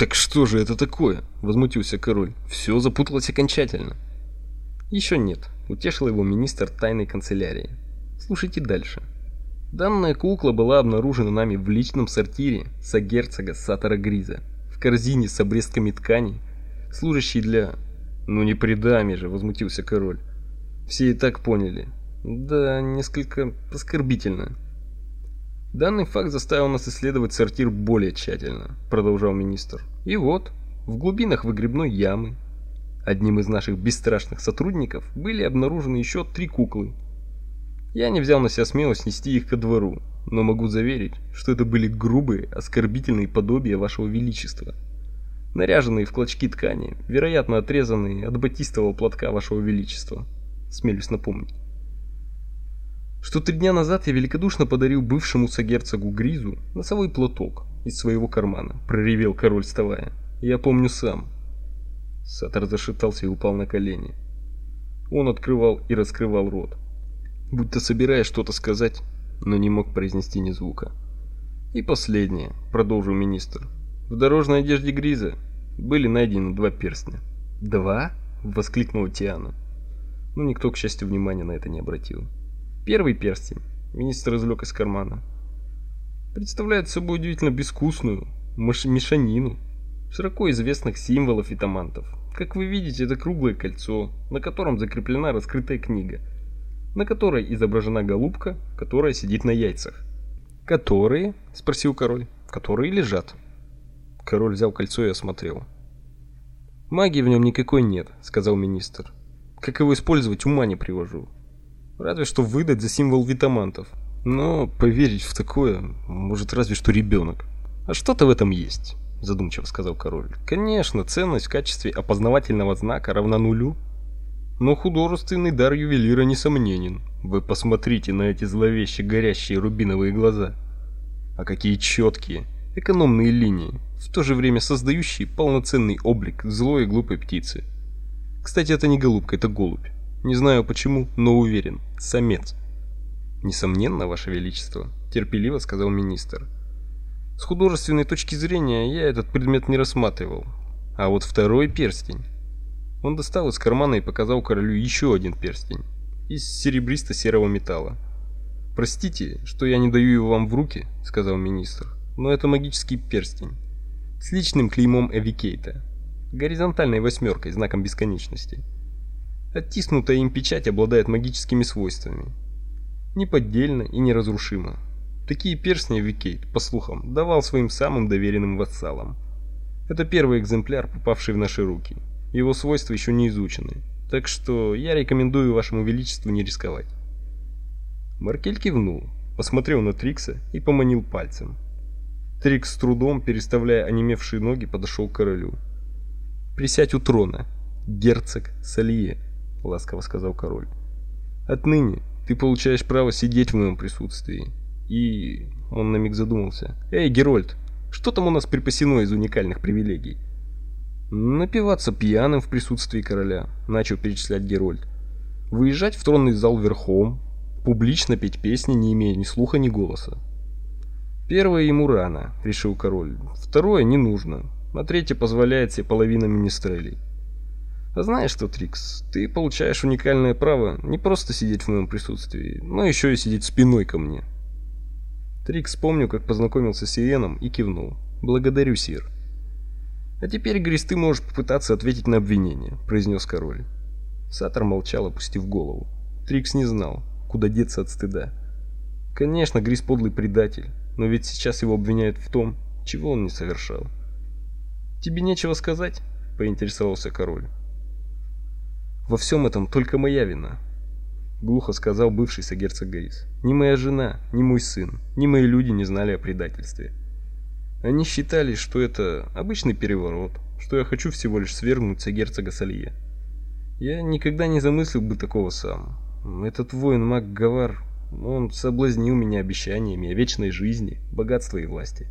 «Так что же это такое?» – возмутился король. «Все запуталось окончательно». «Еще нет», – утешил его министр тайной канцелярии. «Слушайте дальше». Данная кукла была обнаружена нами в личном сортире сагерцога Сатора Гриза, в корзине с обрезками тканей, служащей для... «Ну не при даме же», — возмутился король. «Все и так поняли». «Да, несколько оскорбительно». Данный факт заставил нас исследовать сортир более тщательно, продолжал министр. И вот, в глубинах выгребной ямы, одним из наших бесстрашных сотрудников, были обнаружены еще три куклы. Я не взял на себя смелость нести их ко двору, но могу заверить, что это были грубые, оскорбительные подобия вашего величества. Наряженные в клочки ткани, вероятно, отрезанные от батистового платка вашего величества. Смелюсь напомнить что три дня назад я великодушно подарил бывшему сагерцогу Гризу носовой платок из своего кармана, проревел король вставая. Я помню сам. Сатор зашептался и упал на колени. Он открывал и раскрывал рот, будто собираясь что-то сказать, но не мог произнести ни звука. И последнее, продолжил министр. В дорожной одежде Гриза были найдены два перстня. Два? воскликнула Тиана. Но никто, к счастью, внимания на это не обратил. Первый перстень министр извлек из кармана. Представляет собой удивительно безвкусную мешанину широко известных символов и тамантов. Как вы видите, это круглое кольцо, на котором закреплена раскрытая книга, на которой изображена голубка, которая сидит на яйцах. «Которые?» – спросил король. «Которые лежат». Король взял кольцо и осмотрел. «Магии в нем никакой нет», – сказал министр. «Как его использовать, ума не привожу. Разве что выдать за символ витамантов. Но поверить в такое может разве что ребенок. А что-то в этом есть, задумчиво сказал король. Конечно, ценность в качестве опознавательного знака равна нулю. Но художественный дар ювелира несомненен. Вы посмотрите на эти зловеще горящие рубиновые глаза. А какие четкие, экономные линии, в то же время создающие полноценный облик злой и глупой птицы. Кстати, это не голубка, это голубь. Не знаю почему, но уверен, самец. Несомненно, ваше величество, терпеливо сказал министр. С художественной точки зрения я этот предмет не рассматривал. А вот второй перстень. Он достал из кармана и показал королю еще один перстень из серебристо-серого металла. Простите, что я не даю его вам в руки, сказал министр. Но это магический перстень с личным клеймом Викейта, горизонтальной восьмеркой, знаком бесконечности. Оттиснутая им печать обладает магическими свойствами. Неподдельна и неразрушима. Такие перстни Викейт, по слухам, давал своим самым доверенным вассалам. Это первый экземпляр, попавший в наши руки. Его свойства еще не изучены, так что я рекомендую вашему величеству не рисковать. Маркель кивнул, посмотрел на Трикса и поманил пальцем. Трикс с трудом, переставляя онемевшие ноги, подошел к королю. «Присядь у трона, герцог Салье», — ласково сказал король. «Отныне ты получаешь право сидеть в моем присутствии». И он на миг задумался. «Эй, Герольд, что там у нас припасено из уникальных привилегий?» «Напиваться пьяным в присутствии короля», — начал перечислять Герольд. «Выезжать в тронный зал верхом, публично петь песни, не имея ни слуха, ни голоса». «Первое ему рано», — решил король. «Второе не нужно, а третье позволяет себе половина министрелей». Знаешь что, Трикс, ты получаешь уникальное право не просто сидеть в моем присутствии, но еще и сидеть спиной ко мне. Трикс помню, как познакомился с Иеном и кивнул. Благодарю, сир. А теперь, Грис, ты можешь попытаться ответить на обвинение, произнес король. Сатор молчал, опустив голову. Трикс не знал, куда деться от стыда. Конечно, Грис подлый предатель, но ведь сейчас его обвиняют в том, чего он не совершал. Тебе нечего сказать? поинтересовался король. Во всем этом только моя вина, глухо сказал бывший сагерцог Грис. Ни моя жена, ни мой сын, ни мои люди не знали о предательстве. Они считали, что это обычный переворот, что я хочу всего лишь свергнуть сагерцога Салье. Я никогда не замыслил бы такого сам. Этот воин Мак Гавар, он соблазнил меня обещаниями о вечной жизни, богатстве и власти.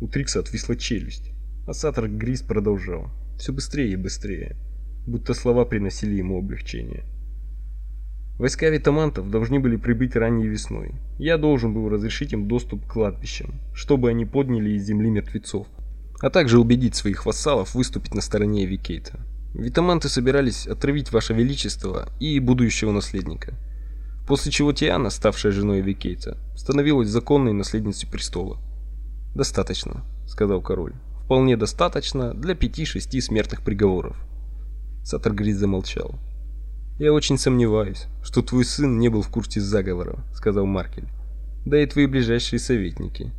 У Трикса отвисла челюсть, а Сатор Грис продолжал, все быстрее и быстрее будто слова приносили ему облегчение. Войска витамантов должны были прибыть ранней весной. Я должен был разрешить им доступ к кладбищам, чтобы они подняли из земли мертвецов. а также убедить своих вассалов выступить на стороне Викейта. Витаманты собирались отравить ваше величество и будущего наследника. После чего Тиана, ставшая женой Викейта, становилась законной наследницей престола. Достаточно, сказал король. Вполне достаточно для пяти-шести смертных приговоров. Сатаргрид замолчал. Я очень сомневаюсь, что твой сын не был в курсе заговора, сказал Маркель. Да и твои ближайшие советники.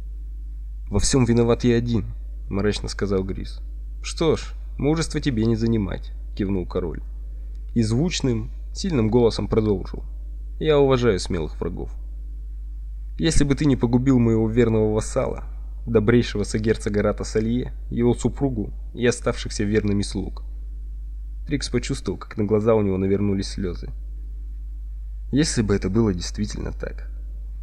Во всем виноват я один, мрачно сказал Грис. Что ж, мужество тебе не занимать, кивнул король. И звучным, сильным голосом продолжил: Я уважаю смелых врагов. Если бы ты не погубил моего верного вассала, добрейшего сагерцога Рата Салье, его супругу и оставшихся верными слуг. Трикс почувствовал, как на глаза у него навернулись слезы. Если бы это было действительно так.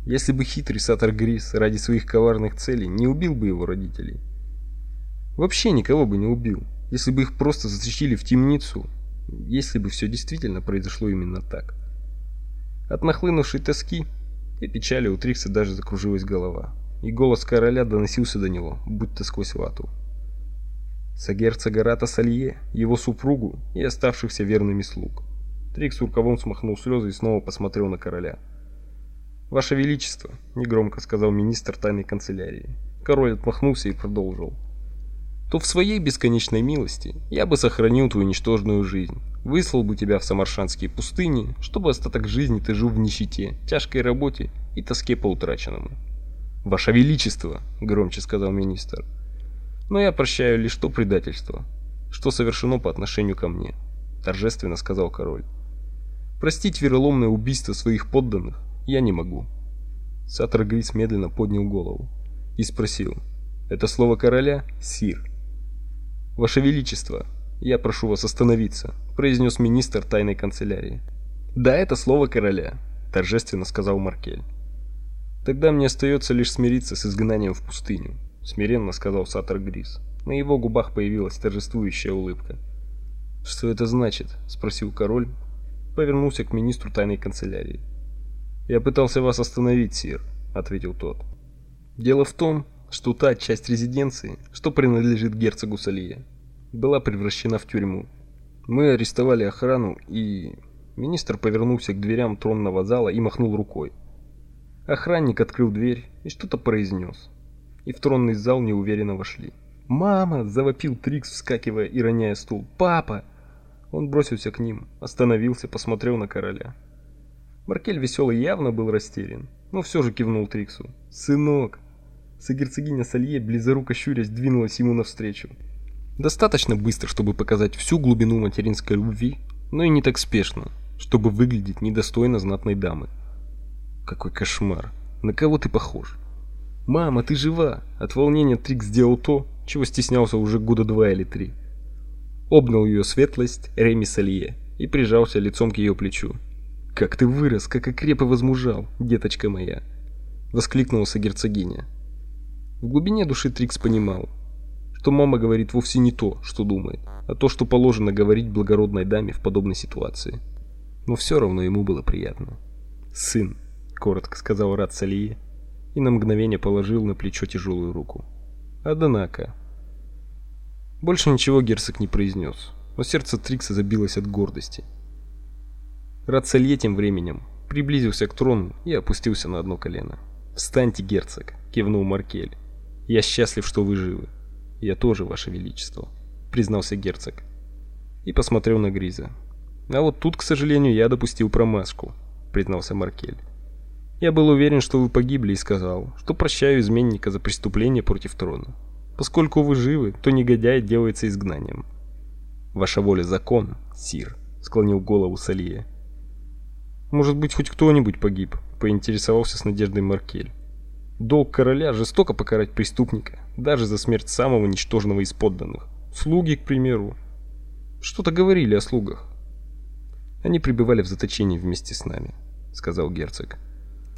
Если бы хитрый Сатар Грис ради своих коварных целей не убил бы его родителей, Вообще никого бы не убил, если бы их просто затащили в темницу, если бы все действительно произошло именно так. От нахлынувшей тоски и печали у Трикса даже закружилась голова, и голос короля доносился до него, будто сквозь вату. Сагерцога Рата Салье, его супругу и оставшихся верными слуг. Трикс рукавом смахнул слезы и снова посмотрел на короля. «Ваше Величество», — негромко сказал министр тайной канцелярии. Король отмахнулся и продолжил то в своей бесконечной милости я бы сохранил твою ничтожную жизнь, выслал бы тебя в самаршанские пустыни, чтобы остаток жизни ты жил в нищете, тяжкой работе и тоске по утраченному. Ваше величество, громче сказал министр. Но я прощаю лишь то предательство, что совершено по отношению ко мне, торжественно сказал король. Простить вероломное убийство своих подданных я не могу. Сатор Грис медленно поднял голову и спросил: "Это слово короля, сир?" Ваше величество, я прошу вас остановиться, произнес министр тайной канцелярии. Да, это слово короля, торжественно сказал Маркель. Тогда мне остается лишь смириться с изгнанием в пустыню, смиренно сказал Сатор Грис. На его губах появилась торжествующая улыбка. Что это значит? спросил король, повернулся к министру тайной канцелярии. Я пытался вас остановить, сир, ответил тот. Дело в том, что та часть резиденции, что принадлежит герцогу Салие, была превращена в тюрьму. Мы арестовали охрану, и министр повернулся к дверям тронного зала и махнул рукой. Охранник открыл дверь и что-то произнес. И в тронный зал неуверенно вошли. "Мама!" завопил Трикс, вскакивая и роняя стул. "Папа!" Он бросился к ним, остановился, посмотрел на короля. Маркель веселый явно был растерян, но все же кивнул Триксу. "Сынок!" Сагерцогиня Салье, близоруко щурясь, двинулась ему навстречу. Достаточно быстро, чтобы показать всю глубину материнской любви, но и не так спешно, чтобы выглядеть недостойно знатной дамы. Какой кошмар. На кого ты похож? Мама, ты жива? От волнения Трик сделал то, чего стеснялся уже года два или три. Обнял ее светлость Реми Салье и прижался лицом к ее плечу. Как ты вырос, как окреп и возмужал, деточка моя, воскликнула герцогиня. В глубине души Трикс понимал, что мама говорит вовсе не то, что думает, а то, что положено говорить благородной даме в подобной ситуации. Но все равно ему было приятно. "Сын", коротко сказал Рад и на мгновение положил на плечо тяжелую руку. Однако больше ничего герцог не произнес, но сердце Трикса забилось от гордости. Рад Салие тем временем приблизился к трону и опустился на одно колено. "Встаньте, герцог", кивнул Маркель. Я счастлив, что вы живы. Я тоже, ваше величество, признался герцог. И посмотрел на Гриза. А вот тут, к сожалению, я допустил промашку, признался Маркель. Я был уверен, что вы погибли и сказал, что прощаю изменника за преступление против трона. Поскольку вы живы, то негодяй делается изгнанием. Ваша воля закон, сир, склонил голову Салье. Может быть, хоть кто-нибудь погиб, поинтересовался с надеждой Маркель. Долг короля жестоко покарать преступника, даже за смерть самого ничтожного из подданных. Слуги, к примеру. Что-то говорили о слугах. Они пребывали в заточении вместе с нами, сказал герцог.